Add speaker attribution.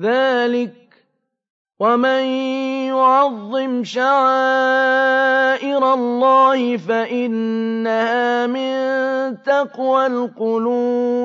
Speaker 1: ذلك ومن يعظم شعائر الله فإنها من تقوى القلوب.